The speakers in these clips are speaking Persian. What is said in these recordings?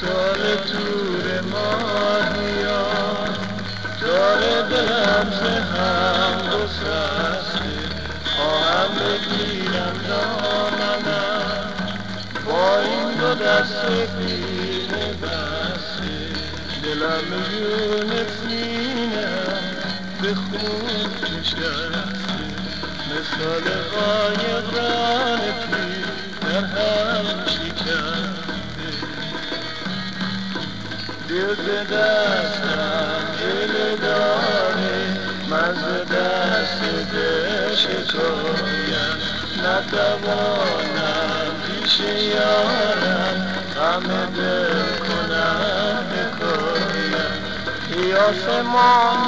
سال تور ماهیا جار دلم ز هم گسسته. خواهم بگیرم دامنم. با این دو دست پینه بسته. دلم جون سینم به خون نشسته. مثال قایق پیر در هم شکست دل به دست دل شکایم نتوانم پیش یارم غم دل کنم بکایم ای آسمان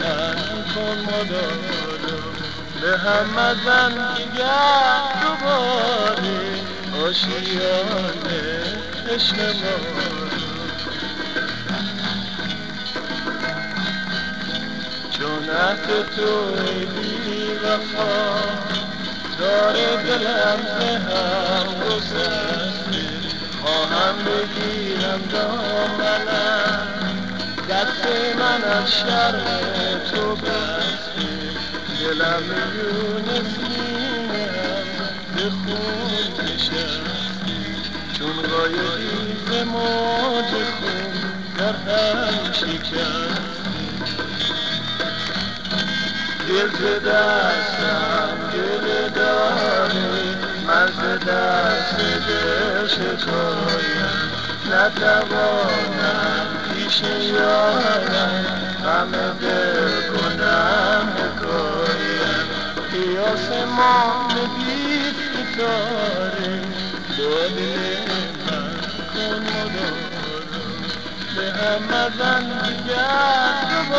من کن مدارم به هم مزن دیگر دوباره آشیانه عشق ما عهد تو بی وفا داره دلم به هم گسسته خواهم بگیرم دامنم دست من از شرم تو بسته دلم چون قایقی ز موج خون در هم شکسته دل ز دستم گل داره من ز دست دل شکایم نتوانم پیش یارم غم دل کنم حکایم ای آسمان بی ستاره دل Ramadan Ramadan